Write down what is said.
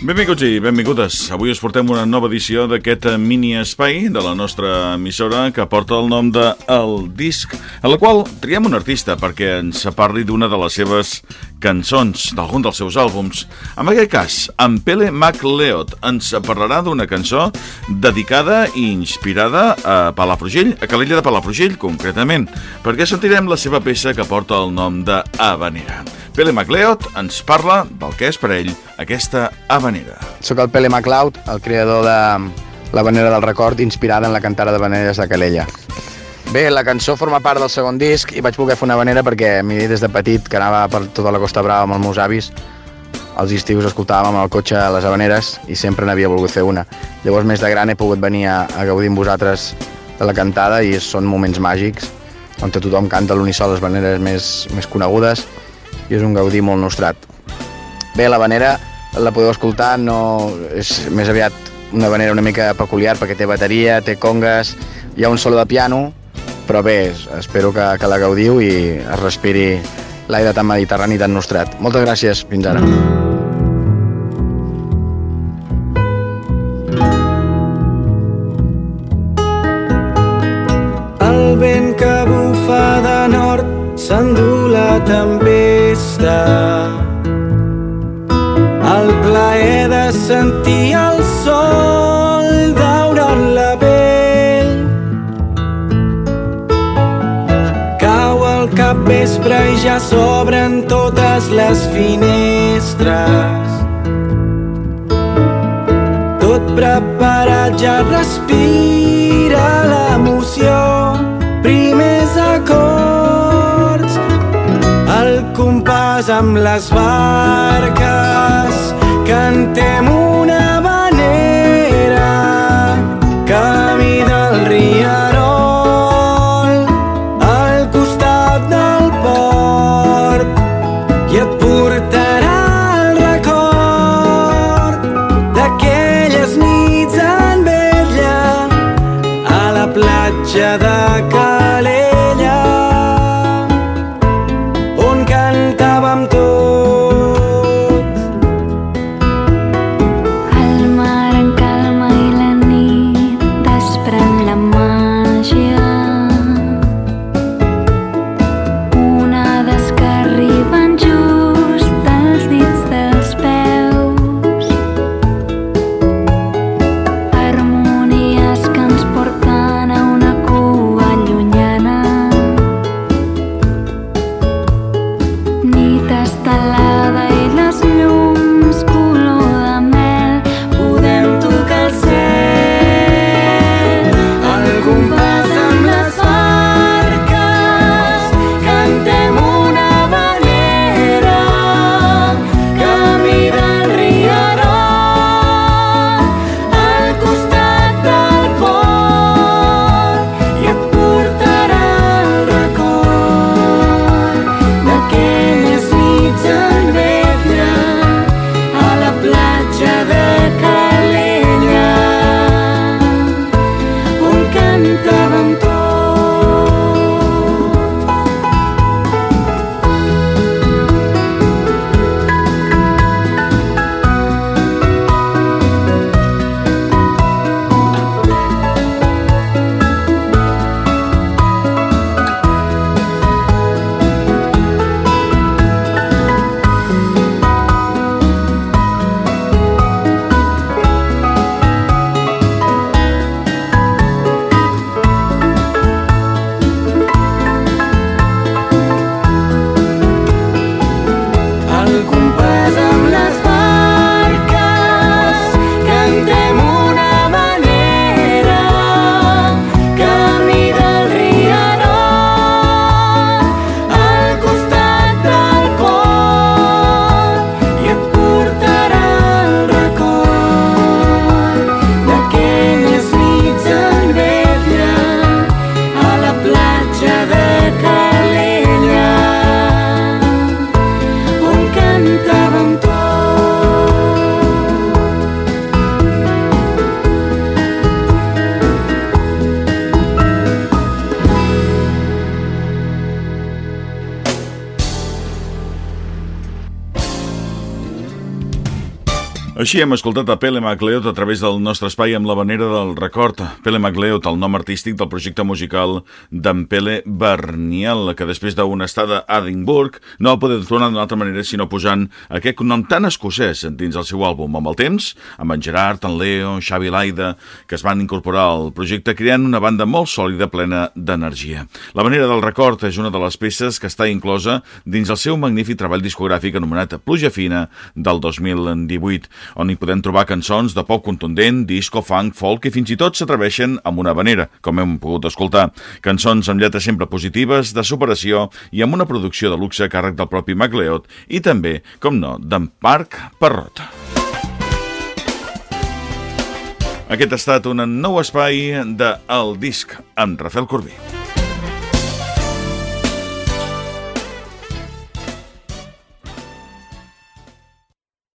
Benvinguts i benvingudes. Avui us portem una nova edició d'aquest mini espai de la nostra emissora que porta el nom de El Disc, a la qual triem un artista perquè ens parli d'una de les seves cançons, d'algun dels seus àlbums. En aquest cas, en Pele MacLeod ens parlarà d'una cançó dedicada i inspirada a Palafrugell, a Calella de Palafrugell, concretament, perquè sentirem la seva peça que porta el nom de Habanera. Pele MacLeod ens parla del que és per ell aquesta habanera. Soc el Pele MacLeod, el creador de la Vanera del Record, inspirada en la cantara de Vaneres de Calella. Bé, la cançó forma part del segon disc i vaig voler fer una vanera perquè a mi des de petit, que anava per tota la Costa Brava amb els meus avis, els estius escoltàvem amb el cotxe a les habaneres i sempre n'havia volgut fer una. Llavors, més de gran, he pogut venir a, a gaudir amb vosaltres de la cantada i són moments màgics on tothom canta l'unisol les vaneres més, més conegudes i és un gaudí molt nostrat. Bé, la vanera la podeu escoltar, no és més aviat una vanera una mica peculiar perquè té bateria, té congues, hi ha un solo de piano, però bé, espero que, que la gaudiu i es respiri l'aire tan mediterrani i tan nostrat. Moltes gràcies, fins ara. El vent que bufa de nord s'endú tempesta. El plaer de sentir el sol daure'n la pell. Cau el cap vespre i ja s'obren totes les finestres. Tot preparat ja respira l'emoció. Amb les barques, cantem una vanera, camí del rierol, al costat del port, i et portarà el record d'aquelles nits en vella a la platja de Calella Així hem escoltat a Pele MacLeod a través del nostre espai amb la vanera del record. Pele MacLeod, el nom artístic del projecte musical d'en Pele Berniel, que després d'una estada a Edimburg no va poder tornar d'una altra manera sinó posant aquest nom tan escocès dins el seu àlbum. Amb el temps, amb en Gerard, en Leo, Xavi Laida, que es van incorporar al projecte creant una banda molt sòlida plena d'energia. La vanera del record és una de les peces que està inclosa dins el seu magnífic treball discogràfic anomenat Pluja Fina del 2018 on hi podem trobar cançons de poc contundent, disco, funk, folk i fins i tot s'atreveixen amb una vanera, com hem pogut escoltar. Cançons amb lletres sempre positives, de superació i amb una producció de luxe a càrrec del propi MacLeod i també, com no, d'en Parc Parrot. Aquest ha estat un nou espai de El Disc amb Rafael Corbí.